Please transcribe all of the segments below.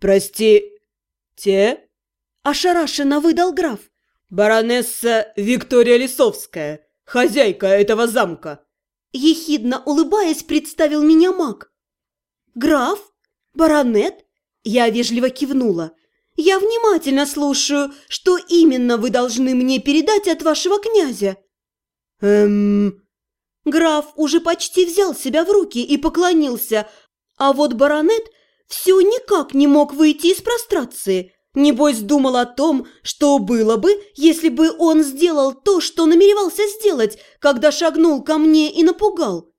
Прости, те? Ошарашенно выдал граф. Баронесса Виктория Лисовская, хозяйка этого замка. Ехидно улыбаясь, представил меня маг. «Граф? Баронет?» Я вежливо кивнула. «Я внимательно слушаю, что именно вы должны мне передать от вашего князя». Эм... Граф уже почти взял себя в руки и поклонился, а вот баронет все никак не мог выйти из прострации. Небось, думал о том, что было бы, если бы он сделал то, что намеревался сделать, когда шагнул ко мне и напугал.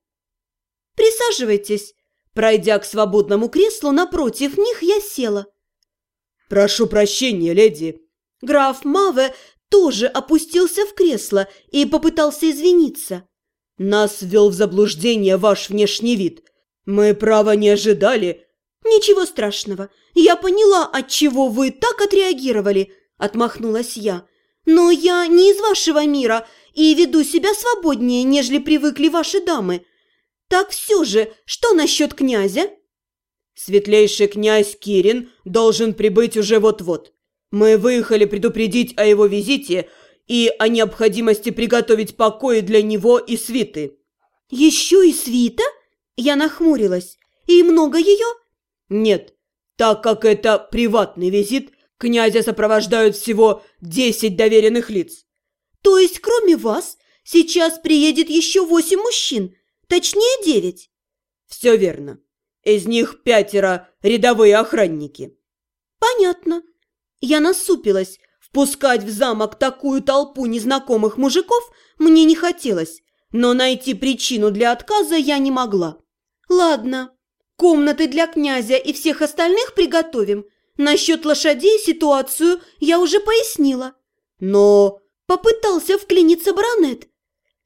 «Присаживайтесь». Пройдя к свободному креслу напротив них, я села. «Прошу прощения, леди». Граф Маве тоже опустился в кресло и попытался извиниться. «Нас ввел в заблуждение ваш внешний вид. Мы, право, не ожидали». «Ничего страшного. Я поняла, от чего вы так отреагировали», – отмахнулась я. «Но я не из вашего мира и веду себя свободнее, нежели привыкли ваши дамы. Так все же, что насчет князя?» «Светлейший князь Кирин должен прибыть уже вот-вот. Мы выехали предупредить о его визите и о необходимости приготовить покои для него и свиты». «Еще и свита?» Я нахмурилась. «И много ее?» «Нет, так как это приватный визит, князя сопровождают всего десять доверенных лиц». «То есть, кроме вас, сейчас приедет еще восемь мужчин, точнее девять?» «Все верно. Из них пятеро рядовые охранники». «Понятно». Я насупилась. Впускать в замок такую толпу незнакомых мужиков мне не хотелось, но найти причину для отказа я не могла. «Ладно, комнаты для князя и всех остальных приготовим. Насчет лошадей ситуацию я уже пояснила». «Но...» – попытался вклиниться баронет.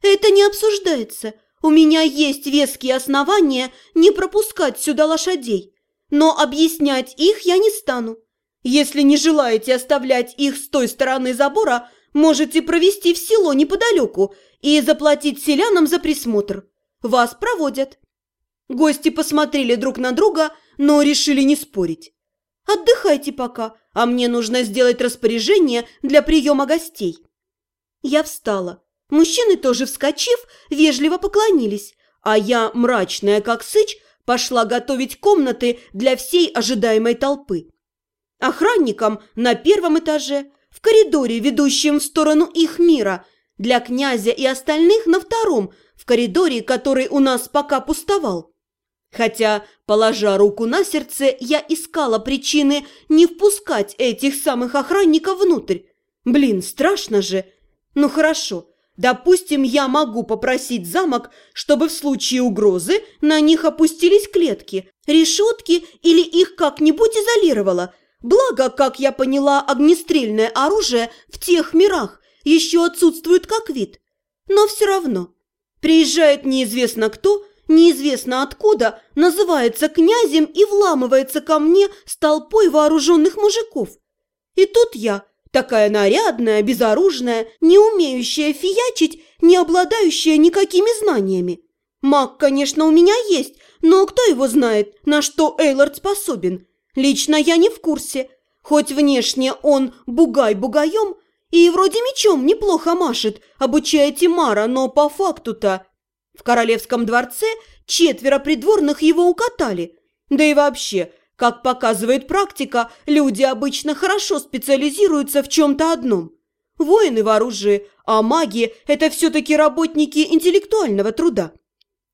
«Это не обсуждается. У меня есть веские основания не пропускать сюда лошадей. Но объяснять их я не стану. Если не желаете оставлять их с той стороны забора, можете провести в село неподалеку и заплатить селянам за присмотр. Вас проводят». Гости посмотрели друг на друга, но решили не спорить. «Отдыхайте пока, а мне нужно сделать распоряжение для приема гостей». Я встала. Мужчины, тоже вскочив, вежливо поклонились, а я, мрачная как сыч, пошла готовить комнаты для всей ожидаемой толпы. Охранникам на первом этаже, в коридоре, ведущем в сторону их мира, для князя и остальных на втором, в коридоре, который у нас пока пустовал. Хотя, положа руку на сердце, я искала причины не впускать этих самых охранников внутрь. Блин, страшно же. Ну хорошо, допустим, я могу попросить замок, чтобы в случае угрозы на них опустились клетки, решетки или их как-нибудь изолировало. Благо, как я поняла, огнестрельное оружие в тех мирах еще отсутствует как вид. Но все равно. Приезжает неизвестно кто – неизвестно откуда, называется князем и вламывается ко мне с толпой вооруженных мужиков. И тут я, такая нарядная, безоружная, не умеющая фиячить, не обладающая никакими знаниями. Маг, конечно, у меня есть, но кто его знает, на что Эйлорд способен? Лично я не в курсе. Хоть внешне он бугай бугаем и вроде мечом неплохо машет, обучая Тимара, но по факту-то в королевском дворце четверо придворных его укатали. Да и вообще, как показывает практика, люди обычно хорошо специализируются в чем-то одном. Воины в оружии, а маги – это все-таки работники интеллектуального труда.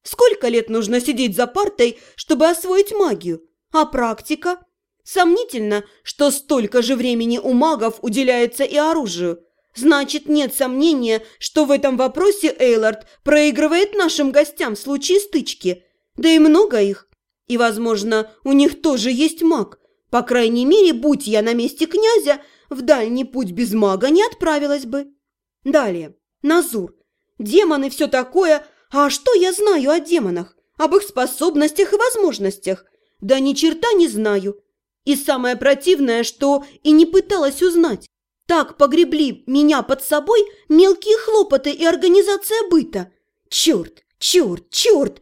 Сколько лет нужно сидеть за партой, чтобы освоить магию? А практика? Сомнительно, что столько же времени у магов уделяется и оружию – Значит, нет сомнения, что в этом вопросе Эйлард проигрывает нашим гостям в случае стычки. Да и много их. И, возможно, у них тоже есть маг. По крайней мере, будь я на месте князя, в дальний путь без мага не отправилась бы. Далее. Назур. Демоны все такое. А что я знаю о демонах? Об их способностях и возможностях? Да ни черта не знаю. И самое противное, что и не пыталась узнать. Так погребли меня под собой мелкие хлопоты и организация быта. Черт, черт, черт!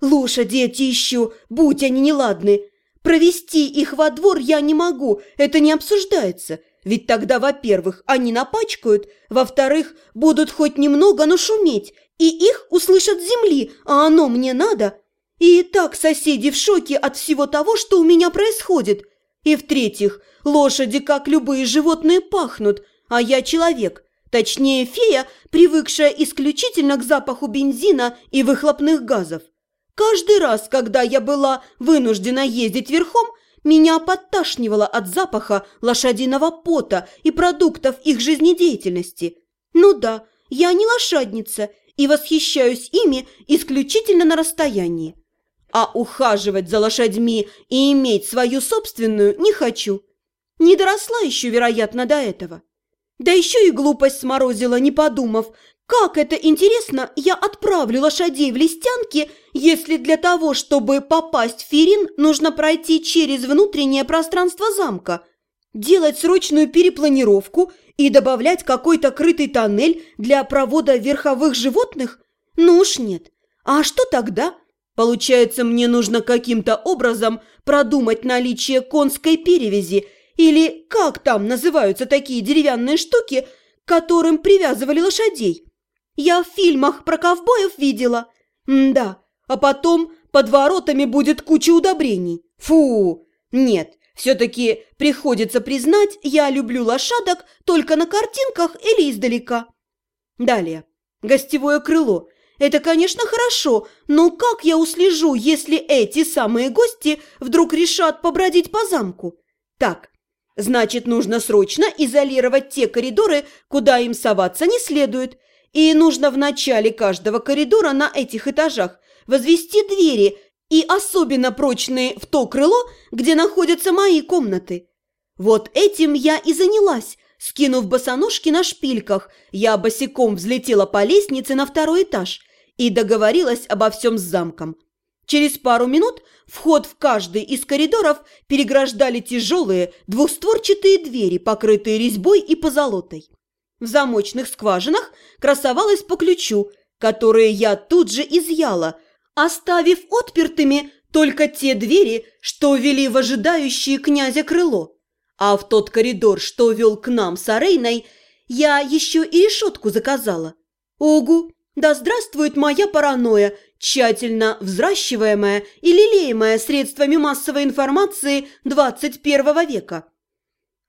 Лошади эти еще, будь они неладны. Провести их во двор я не могу, это не обсуждается. Ведь тогда, во-первых, они напачкают, во-вторых, будут хоть немного, но шуметь, и их услышат земли, а оно мне надо. И так соседи в шоке от всего того, что у меня происходит. И в-третьих, лошади, как любые животные, пахнут, а я человек, точнее фея, привыкшая исключительно к запаху бензина и выхлопных газов. Каждый раз, когда я была вынуждена ездить верхом, меня подташнивало от запаха лошадиного пота и продуктов их жизнедеятельности. Ну да, я не лошадница и восхищаюсь ими исключительно на расстоянии. А ухаживать за лошадьми и иметь свою собственную не хочу. Не доросла еще, вероятно, до этого. Да еще и глупость сморозила, не подумав, как это интересно, я отправлю лошадей в листянки, если для того, чтобы попасть в Ферин, нужно пройти через внутреннее пространство замка, делать срочную перепланировку и добавлять какой-то крытый тоннель для провода верховых животных? Ну уж нет. А что тогда? Получается, мне нужно каким-то образом продумать наличие конской перевязи или как там называются такие деревянные штуки, к которым привязывали лошадей? Я в фильмах про ковбоев видела. М да, а потом под воротами будет куча удобрений. Фу! Нет, все-таки приходится признать, я люблю лошадок только на картинках или издалека. Далее. Гостевое крыло. Это, конечно, хорошо, но как я услежу, если эти самые гости вдруг решат побродить по замку? Так, значит, нужно срочно изолировать те коридоры, куда им соваться не следует – и нужно в начале каждого коридора на этих этажах возвести двери и особенно прочные в то крыло, где находятся мои комнаты. Вот этим я и занялась. Скинув босоножки на шпильках, я босиком взлетела по лестнице на второй этаж и договорилась обо всем с замком. Через пару минут вход в каждый из коридоров переграждали тяжелые двухстворчатые двери, покрытые резьбой и позолотой. В замочных скважинах красовалась по ключу, которые я тут же изъяла, оставив отпертыми только те двери, что вели в ожидающее князя крыло. А в тот коридор, что вел к нам с Арейной, я еще и решетку заказала. Огу, да здравствует моя паранойя, тщательно взращиваемая и лелеемая средствами массовой информации 21 века.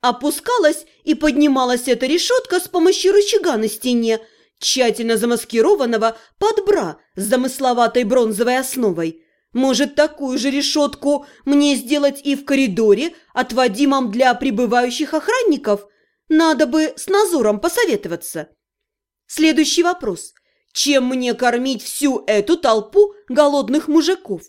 Опускалась и поднималась эта решетка с помощью рычага на стене, тщательно замаскированного под бра с замысловатой бронзовой основой. Может, такую же решетку мне сделать и в коридоре, отводимом для прибывающих охранников? Надо бы с Назором посоветоваться. Следующий вопрос. Чем мне кормить всю эту толпу голодных мужиков?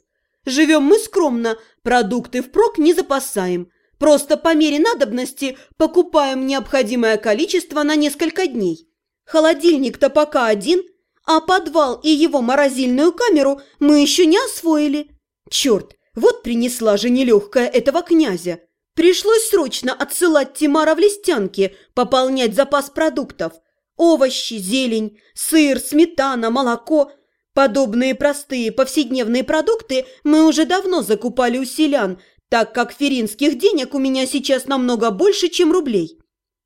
Живем мы скромно, продукты впрок не запасаем. Просто по мере надобности покупаем необходимое количество на несколько дней. Холодильник-то пока один, а подвал и его морозильную камеру мы еще не освоили. Черт, вот принесла же нелегкая этого князя. Пришлось срочно отсылать Тимара в листянки, пополнять запас продуктов. Овощи, зелень, сыр, сметана, молоко. Подобные простые повседневные продукты мы уже давно закупали у селян – так как феринских денег у меня сейчас намного больше, чем рублей.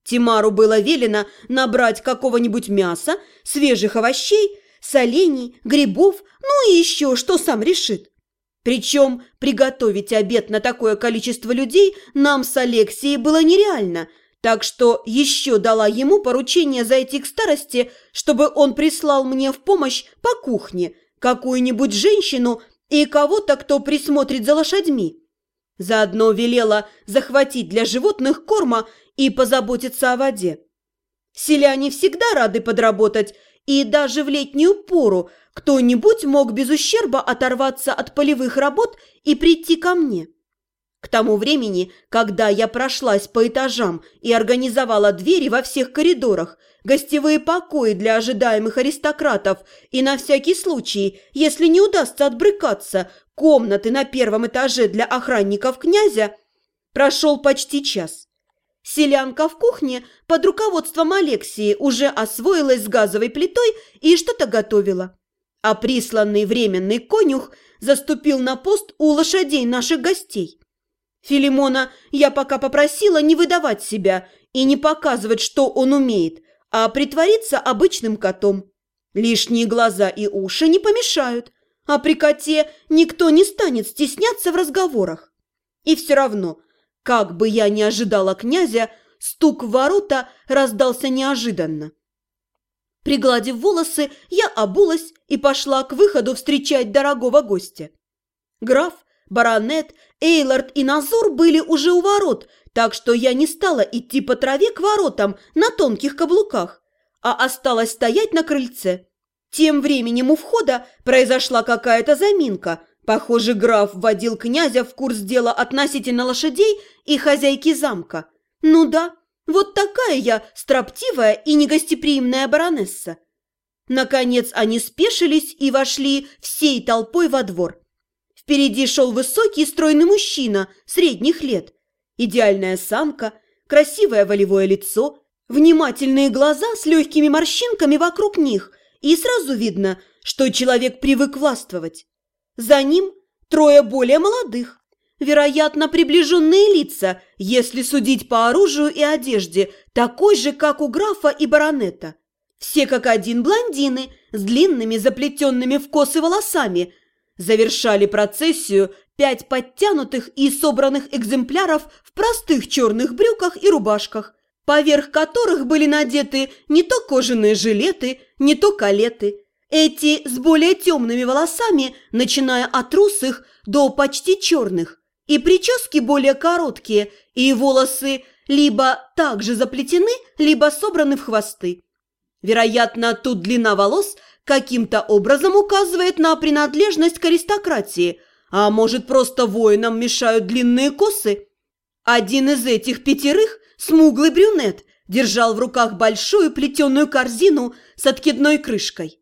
Тимару было велено набрать какого-нибудь мяса, свежих овощей, солений, грибов, ну и еще, что сам решит. Причем приготовить обед на такое количество людей нам с Алексией было нереально, так что еще дала ему поручение зайти к старости, чтобы он прислал мне в помощь по кухне какую-нибудь женщину и кого-то, кто присмотрит за лошадьми. Заодно велела захватить для животных корма и позаботиться о воде. Селяне всегда рады подработать, и даже в летнюю пору кто-нибудь мог без ущерба оторваться от полевых работ и прийти ко мне. К тому времени, когда я прошлась по этажам и организовала двери во всех коридорах, гостевые покои для ожидаемых аристократов и на всякий случай, если не удастся отбрыкаться, комнаты на первом этаже для охранников князя, прошел почти час. Селянка в кухне под руководством Алексии уже освоилась с газовой плитой и что-то готовила. А присланный временный конюх заступил на пост у лошадей наших гостей. Филимона я пока попросила не выдавать себя и не показывать, что он умеет, а притвориться обычным котом. Лишние глаза и уши не помешают, а при коте никто не станет стесняться в разговорах. И все равно, как бы я ни ожидала князя, стук в ворота раздался неожиданно. Пригладив волосы, я обулась и пошла к выходу встречать дорогого гостя. Граф, баронет, Эйлард и Назор были уже у ворот, так что я не стала идти по траве к воротам на тонких каблуках, а осталась стоять на крыльце. Тем временем у входа произошла какая-то заминка. Похоже, граф вводил князя в курс дела относительно лошадей и хозяйки замка. Ну да, вот такая я строптивая и негостеприимная баронесса. Наконец они спешились и вошли всей толпой во двор. Впереди шел высокий стройный мужчина средних лет. Идеальная самка, красивое волевое лицо, внимательные глаза с легкими морщинками вокруг них, и сразу видно, что человек привык властвовать. За ним трое более молодых, Вероятно, приближенные лица, если судить по оружию и одежде, такой же, как у графа и баронета. Все как один блондины с длинными заплетенными в косы волосами. Завершали процессию пять подтянутых и собранных экземпляров в простых черных брюках и рубашках, поверх которых были надеты не то кожаные жилеты, не то калеты. Эти с более темными волосами, начиная от русых до почти черных, и прически более короткие, и волосы либо также заплетены, либо собраны в хвосты. Вероятно, тут длина волос каким-то образом указывает на принадлежность к аристократии, а может, просто воинам мешают длинные косы? Один из этих пятерых, смуглый брюнет, держал в руках большую плетеную корзину с откидной крышкой.